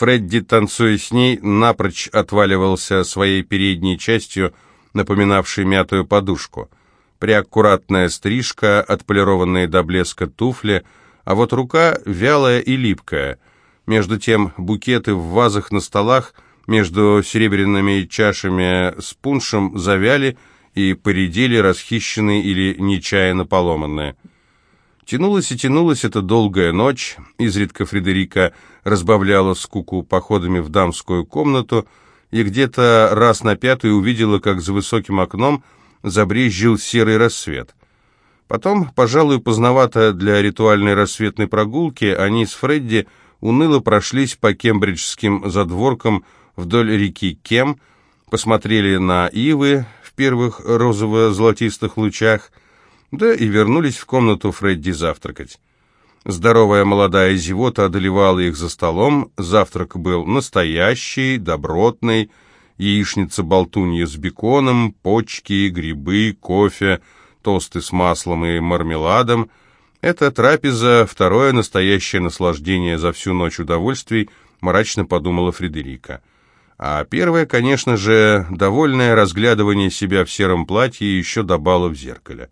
Фредди, танцуя с ней, напрочь отваливался своей передней частью, напоминавшей мятую подушку. Приаккуратная стрижка, отполированные до блеска туфли, а вот рука вялая и липкая. Между тем букеты в вазах на столах между серебряными чашами с пуншем завяли и поредели расхищенные или нечаянно поломанные. Тянулась и тянулась эта долгая ночь, изредка Фредерика разбавляла скуку походами в дамскую комнату и где-то раз на пятый увидела, как за высоким окном забрезжил серый рассвет. Потом, пожалуй, поздновато для ритуальной рассветной прогулки, они с Фредди уныло прошлись по кембриджским задворкам вдоль реки Кем, посмотрели на ивы в первых розово-золотистых лучах, да и вернулись в комнату Фредди завтракать. Здоровая молодая зевота одолевала их за столом, завтрак был настоящий, добротный, яичница-болтунья с беконом, почки, грибы, кофе, тосты с маслом и мармеладом. Эта трапеза — второе настоящее наслаждение за всю ночь удовольствий, мрачно подумала Фредерика. А первое, конечно же, довольное разглядывание себя в сером платье еще до бала в зеркале.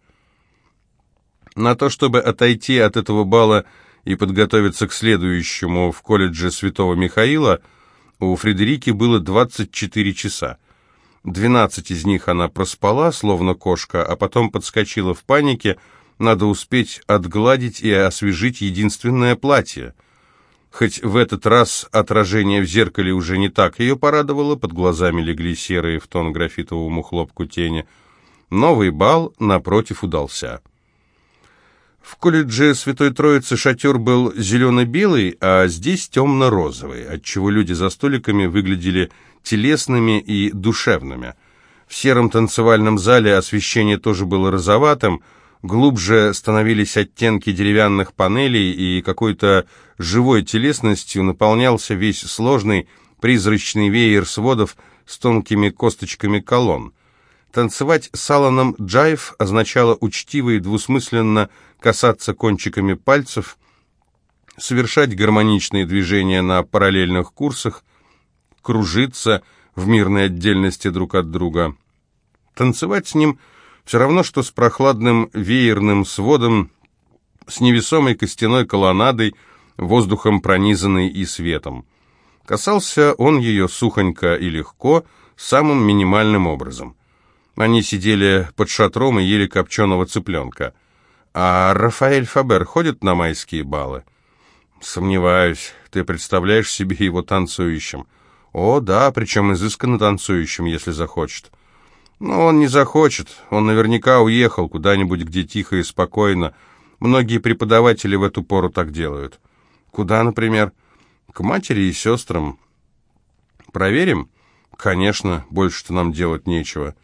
На то, чтобы отойти от этого бала и подготовиться к следующему в колледже Святого Михаила, у Фредерики было 24 часа. 12 из них она проспала, словно кошка, а потом подскочила в панике, надо успеть отгладить и освежить единственное платье. Хоть в этот раз отражение в зеркале уже не так ее порадовало, под глазами легли серые в тон графитовому хлопку тени, новый бал, напротив, удался. В колледже Святой Троицы шатер был зелено-белый, а здесь темно-розовый, отчего люди за столиками выглядели телесными и душевными. В сером танцевальном зале освещение тоже было розоватым, глубже становились оттенки деревянных панелей, и какой-то живой телесностью наполнялся весь сложный призрачный веер сводов с тонкими косточками колонн. Танцевать с Алланом джайв означало учтиво и двусмысленно касаться кончиками пальцев, совершать гармоничные движения на параллельных курсах, кружиться в мирной отдельности друг от друга. Танцевать с ним все равно, что с прохладным веерным сводом, с невесомой костяной колоннадой, воздухом пронизанной и светом. Касался он ее сухонько и легко, самым минимальным образом. Они сидели под шатром и ели копченого цыпленка. А Рафаэль Фабер ходит на майские балы? Сомневаюсь. Ты представляешь себе его танцующим? О, да, причем изысканно танцующим, если захочет. Но он не захочет. Он наверняка уехал куда-нибудь, где тихо и спокойно. Многие преподаватели в эту пору так делают. Куда, например? К матери и сестрам. Проверим? Конечно, больше-то нам делать нечего.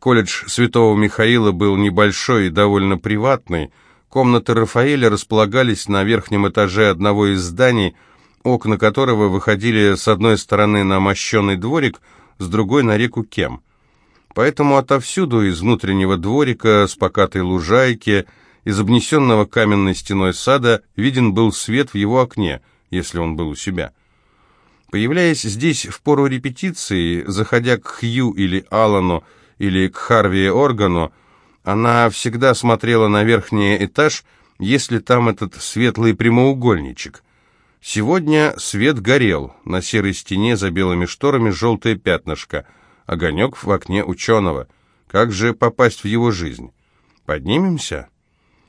Колледж Святого Михаила был небольшой и довольно приватный. Комнаты Рафаэля располагались на верхнем этаже одного из зданий, окна которого выходили с одной стороны на мощенный дворик, с другой на реку Кем. Поэтому отовсюду, из внутреннего дворика, с покатой лужайки, из обнесенного каменной стеной сада, виден был свет в его окне, если он был у себя. Появляясь здесь в пору репетиции, заходя к Хью или Аллану, или к Харви Органу, она всегда смотрела на верхний этаж, если там этот светлый прямоугольничек. Сегодня свет горел, на серой стене за белыми шторами желтое пятнышко, огонек в окне ученого. Как же попасть в его жизнь? Поднимемся?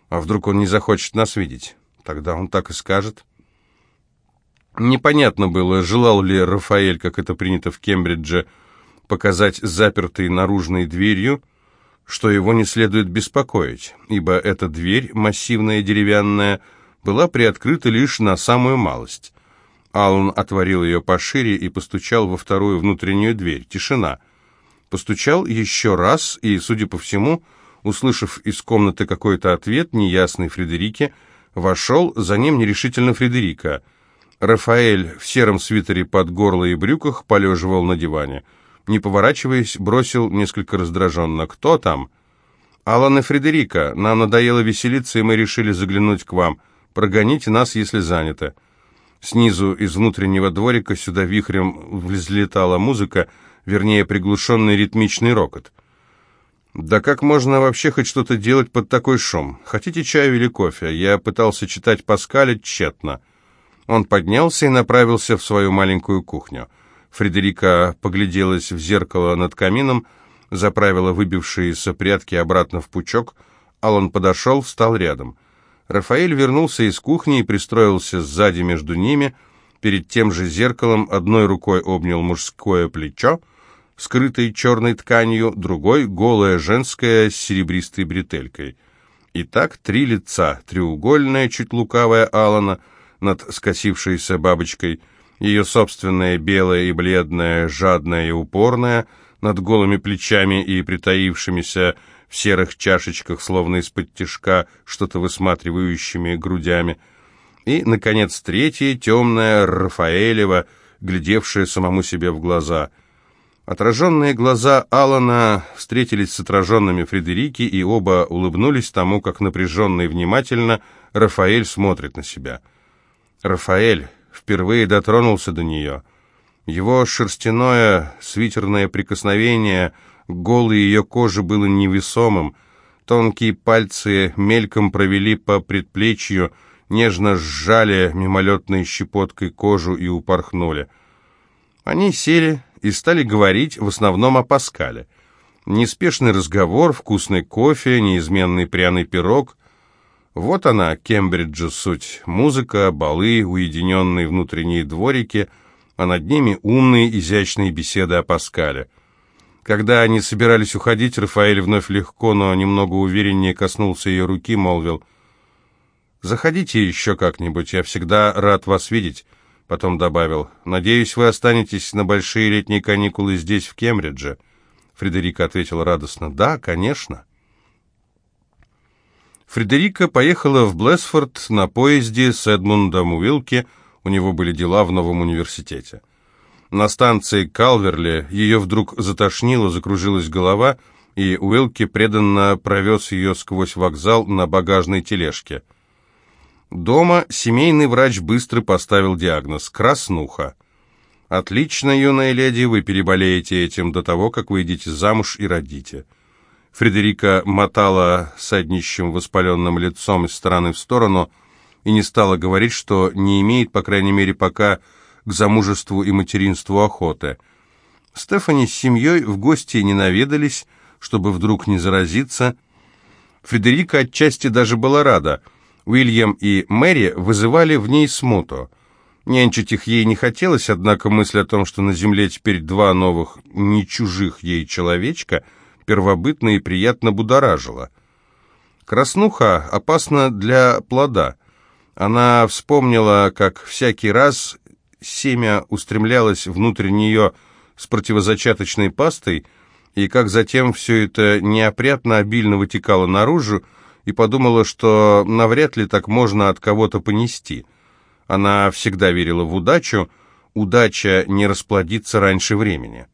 А вдруг он не захочет нас видеть? Тогда он так и скажет. Непонятно было, желал ли Рафаэль, как это принято в Кембридже, показать запертой наружной дверью, что его не следует беспокоить, ибо эта дверь, массивная деревянная, была приоткрыта лишь на самую малость. Аллан отворил ее пошире и постучал во вторую внутреннюю дверь. Тишина. Постучал еще раз и, судя по всему, услышав из комнаты какой-то ответ, неясный Фредерике, вошел, за ним нерешительно Фредерика. Рафаэль в сером свитере под горло и брюках полеживал на диване не поворачиваясь, бросил несколько раздраженно. «Кто там?» «Алан и Фредерика. Нам надоело веселиться, и мы решили заглянуть к вам. Прогоните нас, если заняты». Снизу из внутреннего дворика сюда вихрем взлетала музыка, вернее, приглушенный ритмичный рокот. «Да как можно вообще хоть что-то делать под такой шум? Хотите чаю или кофе?» Я пытался читать Паскаля тщетно. Он поднялся и направился в свою маленькую кухню. Фредерика погляделась в зеркало над камином, заправила выбившиеся прятки обратно в пучок. Алан подошел, встал рядом. Рафаэль вернулся из кухни и пристроился сзади между ними. Перед тем же зеркалом одной рукой обнял мужское плечо, скрытой черной тканью, другой — голое женское с серебристой бретелькой. Итак, три лица, треугольное, чуть лукавое Алана над скосившейся бабочкой, ее собственное белое и бледное, жадное и упорное, над голыми плечами и притаившимися в серых чашечках, словно из-под тишка, что-то высматривающими грудями. И, наконец, третье, темное, Рафаэлева, глядевшее самому себе в глаза. Отраженные глаза Алана встретились с отраженными Фредерики, и оба улыбнулись тому, как напряженно и внимательно Рафаэль смотрит на себя. Рафаэль впервые дотронулся до нее. Его шерстяное свитерное прикосновение — голой ее кожи было невесомым. Тонкие пальцы мельком провели по предплечью, нежно сжали мимолетной щепоткой кожу и упорхнули. Они сели и стали говорить в основном о Паскале. Неспешный разговор, вкусный кофе, неизменный пряный пирог. Вот она, Кембриджа, суть. Музыка, балы, уединенные внутренние дворики, а над ними умные, изящные беседы о Паскале. Когда они собирались уходить, Рафаэль вновь легко, но немного увереннее коснулся ее руки, молвил, «Заходите еще как-нибудь, я всегда рад вас видеть». Потом добавил, «Надеюсь, вы останетесь на большие летние каникулы здесь, в Кембридже». Фредерика ответила радостно, «Да, конечно». Фредерика поехала в Блэсфорд на поезде с Эдмундом Уилки, у него были дела в новом университете. На станции Калверли ее вдруг затошнило, закружилась голова, и Уилки преданно провез ее сквозь вокзал на багажной тележке. Дома семейный врач быстро поставил диагноз – краснуха. «Отлично, юная леди, вы переболеете этим до того, как выйдете замуж и родите». Фредерика мотала саднищем воспаленным лицом из стороны в сторону и не стала говорить, что не имеет, по крайней мере, пока к замужеству и материнству охоты. Стефани с семьей в гости не наведались, чтобы вдруг не заразиться. Фредерика отчасти даже была рада. Уильям и Мэри вызывали в ней смуту. Нянчить их ей не хотелось, однако мысль о том, что на земле теперь два новых, не чужих ей человечка, первобытно и приятно будоражила. Краснуха опасна для плода. Она вспомнила, как всякий раз семя устремлялось внутрь нее с противозачаточной пастой, и как затем все это неопрятно обильно вытекало наружу, и подумала, что навряд ли так можно от кого-то понести. Она всегда верила в удачу, удача не расплодится раньше времени.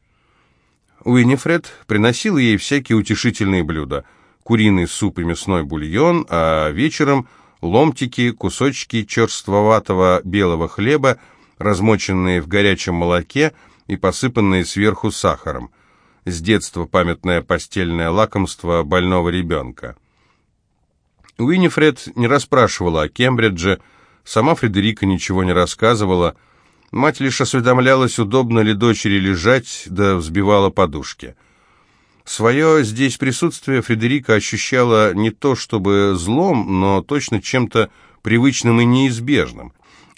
Уинифред приносила ей всякие утешительные блюда. Куриный суп и мясной бульон, а вечером ломтики, кусочки черствоватого белого хлеба, размоченные в горячем молоке и посыпанные сверху сахаром. С детства памятное постельное лакомство больного ребенка. Уинифред не расспрашивала о Кембридже, сама Фредерика ничего не рассказывала, мать лишь осведомлялась, удобно ли дочери лежать, да взбивала подушки. Свое здесь присутствие Фредерика ощущала не то чтобы злом, но точно чем-то привычным и неизбежным.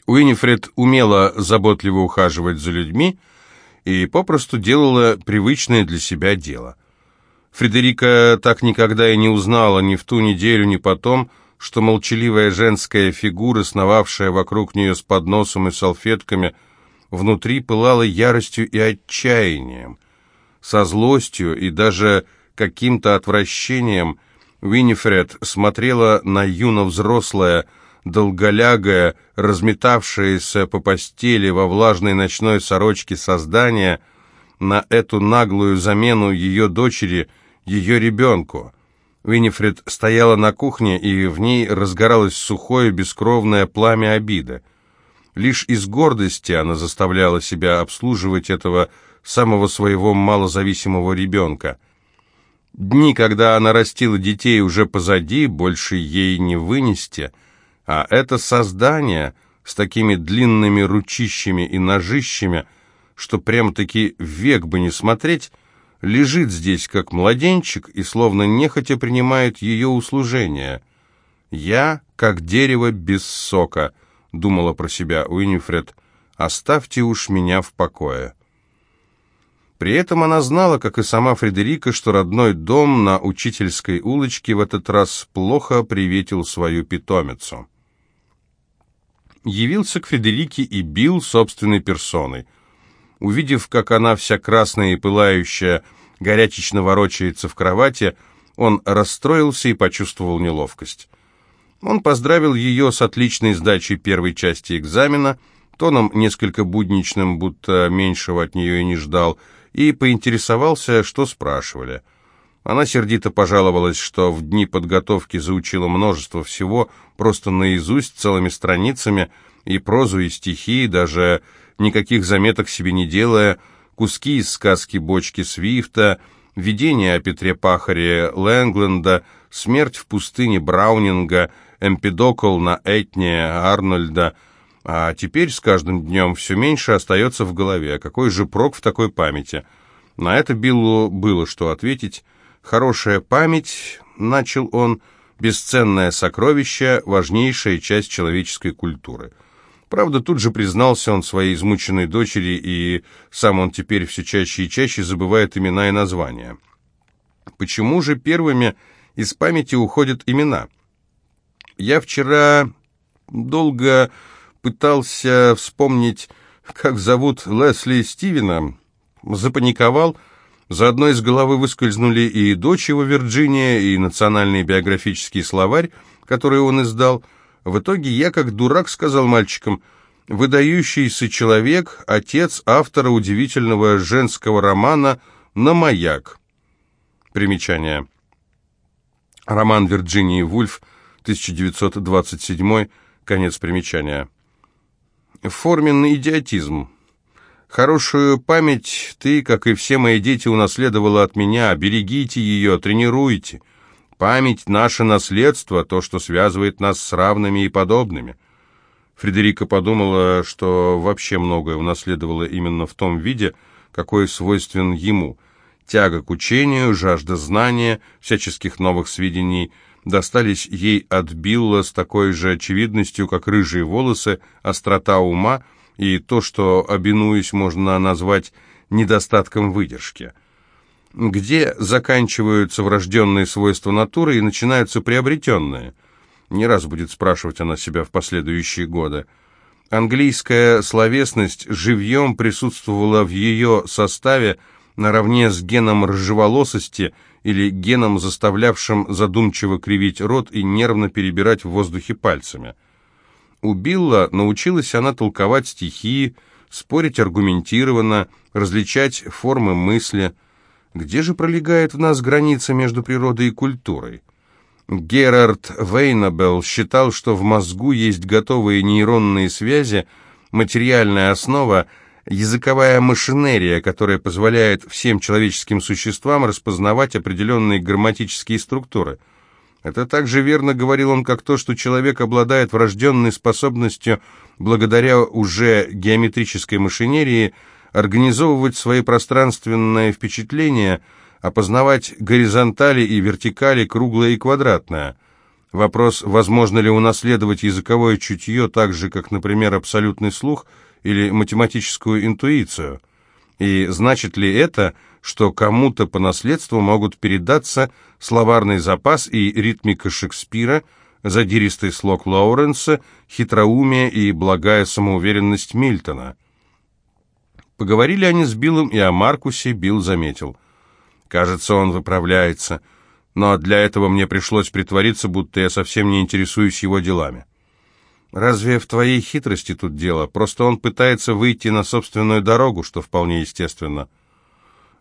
Уинифред умела заботливо ухаживать за людьми и попросту делала привычное для себя дело. Фредерика так никогда и не узнала ни в ту неделю, ни потом, что молчаливая женская фигура, сновавшая вокруг нее с подносом и салфетками, внутри пылала яростью и отчаянием. Со злостью и даже каким-то отвращением Уинифред смотрела на юно-взрослое, долголягое, разметавшееся по постели во влажной ночной сорочке создание, на эту наглую замену ее дочери, ее ребенку. Винифред стояла на кухне, и в ней разгоралось сухое, бескровное пламя обиды. Лишь из гордости она заставляла себя обслуживать этого самого своего малозависимого ребенка. Дни, когда она растила детей, уже позади, больше ей не вынести, а это создание с такими длинными ручищами и ножищами, что прямо-таки век бы не смотреть, лежит здесь как младенчик и словно нехотя принимает ее услужение. «Я, как дерево без сока», — думала про себя Уинифред, — «оставьте уж меня в покое». При этом она знала, как и сама Фредерика, что родной дом на Учительской улочке в этот раз плохо приветил свою питомицу. Явился к Фредерике и бил собственной персоной. Увидев, как она вся красная и пылающая, горячечно ворочается в кровати, он расстроился и почувствовал неловкость. Он поздравил ее с отличной сдачей первой части экзамена, тоном несколько будничным, будто меньшего от нее и не ждал, и поинтересовался, что спрашивали. Она сердито пожаловалась, что в дни подготовки заучила множество всего, просто наизусть, целыми страницами, и прозу, и стихи, даже никаких заметок себе не делая, куски из сказки «Бочки Свифта», видение о Петре Пахаре Лэнгленда, смерть в пустыне Браунинга, Эмпидокл на Этне Арнольда — а теперь с каждым днем все меньше остается в голове. Какой же прок в такой памяти? На это Биллу было что ответить. «Хорошая память», — начал он, — «бесценное сокровище, важнейшая часть человеческой культуры». Правда, тут же признался он своей измученной дочери, и сам он теперь все чаще и чаще забывает имена и названия. Почему же первыми из памяти уходят имена? Я вчера долго пытался вспомнить, как зовут Лесли Стивена, запаниковал, заодно из головы выскользнули и дочь его Вирджиния, и национальный биографический словарь, который он издал. В итоге я, как дурак, сказал мальчикам, выдающийся человек, отец автора удивительного женского романа «На маяк». Примечание. Роман Вирджинии Вульф, 1927, конец примечания. Форменный идиотизм. Хорошую память ты, как и все мои дети, унаследовала от меня. Берегите ее, тренируйте. Память — наше наследство, то, что связывает нас с равными и подобными. Фредерика подумала, что вообще многое унаследовала именно в том виде, какой свойствен ему. Тяга к учению, жажда знания, всяческих новых сведений — достались ей от Билла с такой же очевидностью, как рыжие волосы, острота ума и то, что, обинуясь, можно назвать недостатком выдержки. Где заканчиваются врожденные свойства натуры и начинаются приобретенные? Не раз будет спрашивать она себя в последующие годы. Английская словесность живьем присутствовала в ее составе наравне с геном рыжеволосости – или геном, заставлявшим задумчиво кривить рот и нервно перебирать в воздухе пальцами. У Билла научилась она толковать стихи, спорить аргументированно, различать формы мысли. Где же пролегает в нас граница между природой и культурой? Герард Вейнабелл считал, что в мозгу есть готовые нейронные связи, материальная основа – языковая машинерия, которая позволяет всем человеческим существам распознавать определенные грамматические структуры. Это также верно говорил он, как то, что человек обладает врожденной способностью, благодаря уже геометрической машинерии, организовывать свои пространственные впечатления, опознавать горизонтали и вертикали, круглое и квадратное. Вопрос, возможно ли унаследовать языковое чутье так же, как, например, абсолютный слух – или математическую интуицию? И значит ли это, что кому-то по наследству могут передаться словарный запас и ритмика Шекспира, задиристый слог Лоуренса, хитроумие и благая самоуверенность Мильтона? Поговорили они с Биллом и о Маркусе, Билл заметил. «Кажется, он выправляется, но для этого мне пришлось притвориться, будто я совсем не интересуюсь его делами». Разве в твоей хитрости тут дело? Просто он пытается выйти на собственную дорогу, что вполне естественно.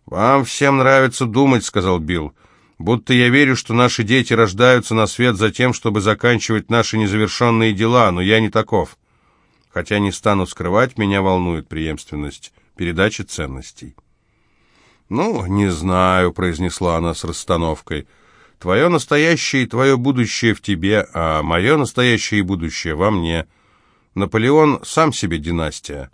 «Вам всем нравится думать», — сказал Билл, «будто я верю, что наши дети рождаются на свет за тем, чтобы заканчивать наши незавершенные дела, но я не таков». Хотя не стану скрывать, меня волнует преемственность передачи ценностей. «Ну, не знаю», — произнесла она с расстановкой. «Твое настоящее и твое будущее в тебе, а мое настоящее и будущее во мне. Наполеон сам себе династия».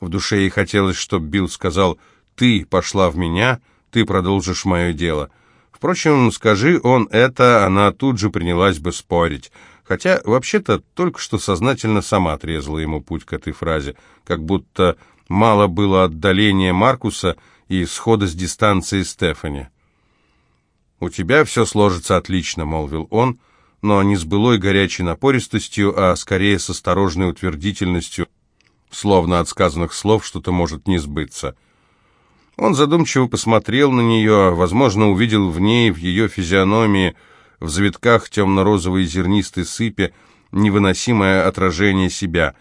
В душе ей хотелось, чтобы Билл сказал «Ты пошла в меня, ты продолжишь мое дело». Впрочем, скажи он это, она тут же принялась бы спорить. Хотя, вообще-то, только что сознательно сама отрезала ему путь к этой фразе, как будто мало было отдаления Маркуса и схода с дистанции Стефани. «У тебя все сложится отлично», — молвил он, но не с былой горячей напористостью, а скорее с осторожной утвердительностью, словно от сказанных слов что-то может не сбыться. Он задумчиво посмотрел на нее, возможно, увидел в ней, в ее физиономии, в завитках темно-розовой зернистой сыпи, невыносимое отражение себя.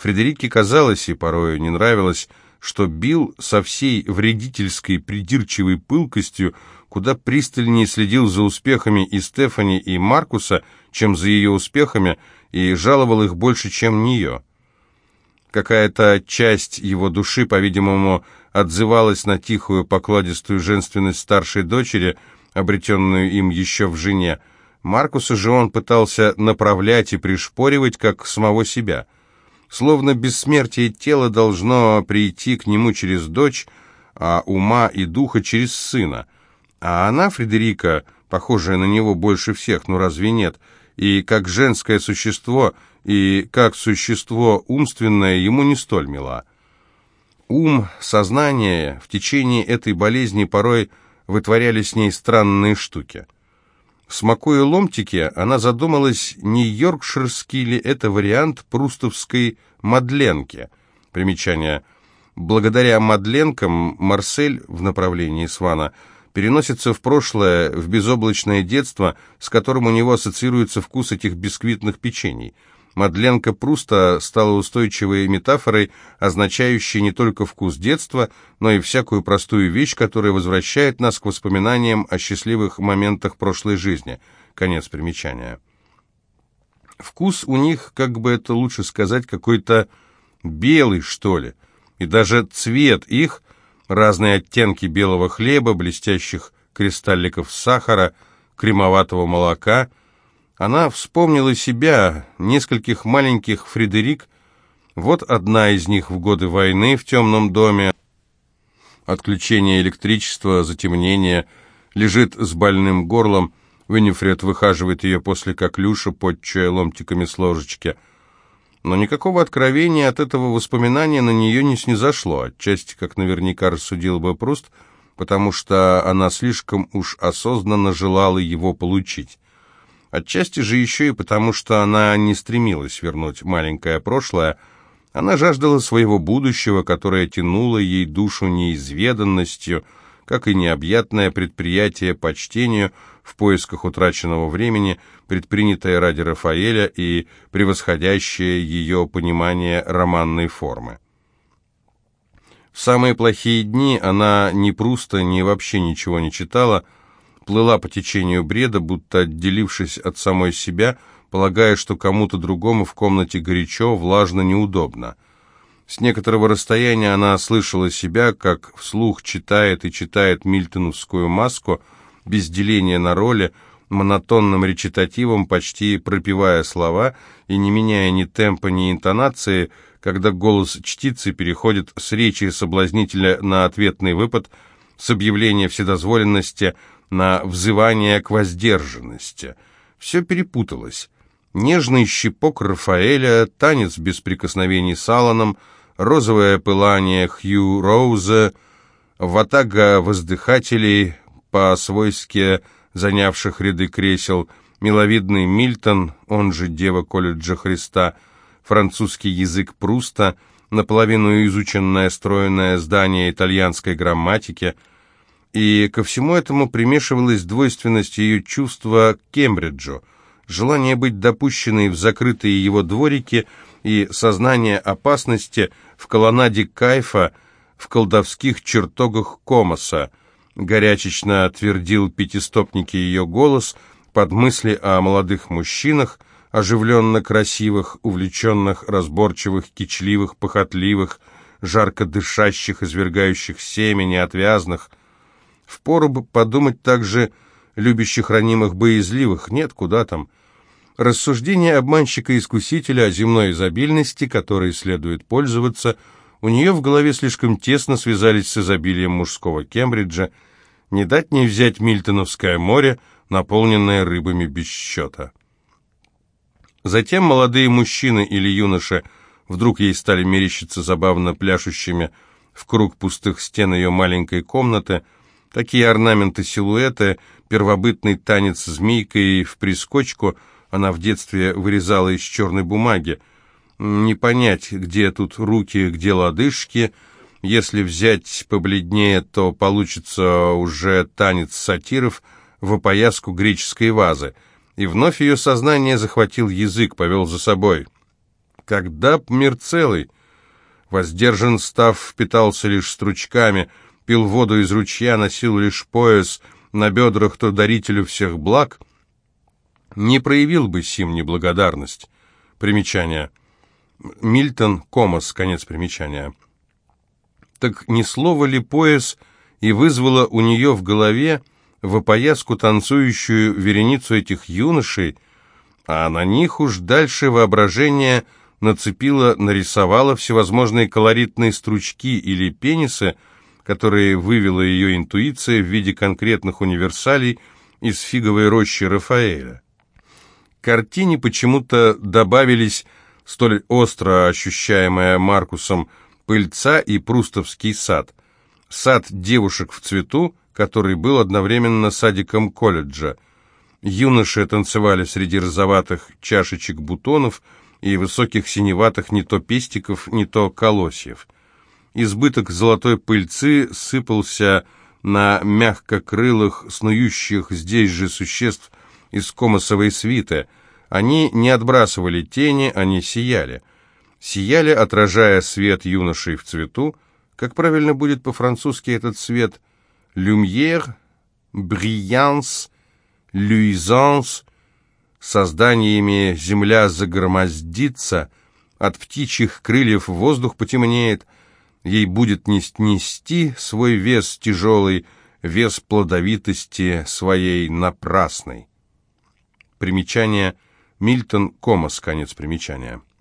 Фредерике казалось, и порою не нравилось, что Билл со всей вредительской придирчивой пылкостью куда пристальнее следил за успехами и Стефани, и Маркуса, чем за ее успехами, и жаловал их больше, чем нее. Какая-то часть его души, по-видимому, отзывалась на тихую, покладистую женственность старшей дочери, обретенную им еще в жене. Маркуса же он пытался направлять и пришпоривать, как самого себя – Словно бессмертие тела должно прийти к нему через дочь, а ума и духа через сына. А она, Фредерика, похожая на него больше всех, ну разве нет, и как женское существо, и как существо умственное ему не столь мила. Ум, сознание в течение этой болезни порой вытворяли с ней странные штуки. Смакуя ломтики, она задумалась, не йоркширский ли это вариант прустовской «мадленки». Примечание. Благодаря мадленкам Марсель в направлении Свана переносится в прошлое, в безоблачное детство, с которым у него ассоциируется вкус этих бисквитных печений – Мадленка Пруста стала устойчивой метафорой, означающей не только вкус детства, но и всякую простую вещь, которая возвращает нас к воспоминаниям о счастливых моментах прошлой жизни. Конец примечания. Вкус у них, как бы это лучше сказать, какой-то белый, что ли. И даже цвет их, разные оттенки белого хлеба, блестящих кристалликов сахара, кремоватого молока – она вспомнила себя, нескольких маленьких Фредерик. Вот одна из них в годы войны в темном доме. Отключение электричества, затемнение. Лежит с больным горлом. Виннифред выхаживает ее после коклюша, подчуя ломтиками с ложечки. Но никакого откровения от этого воспоминания на нее не снизошло, отчасти, как наверняка рассудил бы Пруст, потому что она слишком уж осознанно желала его получить. Отчасти же еще и потому, что она не стремилась вернуть маленькое прошлое, она жаждала своего будущего, которое тянуло ей душу неизведанностью, как и необъятное предприятие по чтению в поисках утраченного времени, предпринятое ради Рафаэля и превосходящее ее понимание романной формы. В самые плохие дни она ни просто, ни вообще ничего не читала, плыла по течению бреда, будто отделившись от самой себя, полагая, что кому-то другому в комнате горячо, влажно, неудобно. С некоторого расстояния она слышала себя, как вслух читает и читает мильтоновскую маску, без деления на роли, монотонным речитативом, почти пропевая слова и не меняя ни темпа, ни интонации, когда голос чтицы переходит с речи соблазнителя на ответный выпад, с объявления вседозволенности на взывание к воздержанности. Все перепуталось. Нежный щипок Рафаэля, танец без прикосновений с Алланом, розовое пылание Хью Роуза, ватага воздыхателей, по-свойски занявших ряды кресел, миловидный Мильтон, он же Дева колледжа Христа, французский язык Пруста, наполовину изученное стройное здание итальянской грамматики — и ко всему этому примешивалась двойственность ее чувства к Кембриджу, желание быть допущенной в закрытые его дворики и сознание опасности в колоннаде Кайфа в колдовских чертогах Комоса. Горячечно твердил пятистопники ее голос под мысли о молодых мужчинах, оживленно красивых, увлеченных, разборчивых, кичливых, похотливых, жарко дышащих, извергающих семени, отвязных. Впору бы подумать также любящих ранимых боязливых. Нет, куда там. Рассуждения обманщика-искусителя о земной изобильности, которой следует пользоваться, у нее в голове слишком тесно связались с изобилием мужского Кембриджа, не дать не взять Мильтоновское море, наполненное рыбами без счета. Затем молодые мужчины или юноши вдруг ей стали мерещиться забавно пляшущими в круг пустых стен ее маленькой комнаты, такие орнаменты силуэта, первобытный танец змейкой в прискочку она в детстве вырезала из черной бумаги. Не понять, где тут руки, где лодыжки. Если взять побледнее, то получится уже танец сатиров в опояску греческой вазы — и вновь ее сознание захватил язык, повел за собой. Когда б мир целый, воздержан став, питался лишь стручками, пил воду из ручья, носил лишь пояс, на бедрах то дарителю всех благ, не проявил бы сим неблагодарность. Примечание. Мильтон, Комас, конец примечания. Так ни слова ли пояс и вызвало у нее в голове в опояску танцующую вереницу этих юношей, а на них уж дальше воображение нацепило, нарисовало всевозможные колоритные стручки или пенисы, которые вывела ее интуиция в виде конкретных универсалей из фиговой рощи Рафаэля. К картине почему-то добавились столь остро ощущаемая Маркусом пыльца и прустовский сад. Сад девушек в цвету, который был одновременно садиком колледжа. Юноши танцевали среди розоватых чашечек бутонов и высоких синеватых не то пестиков, не то колосьев. Избыток золотой пыльцы сыпался на мягкокрылых, снующих здесь же существ из комосовой свиты. Они не отбрасывали тени, они сияли. Сияли, отражая свет юношей в цвету. Как правильно будет по-французски этот свет – люмьер, бриянс, люизанс, созданиями земля загромоздится, от птичьих крыльев воздух потемнеет, ей будет нести свой вес тяжелый, вес плодовитости своей напрасной. Примечание Мильтон Комас, конец примечания.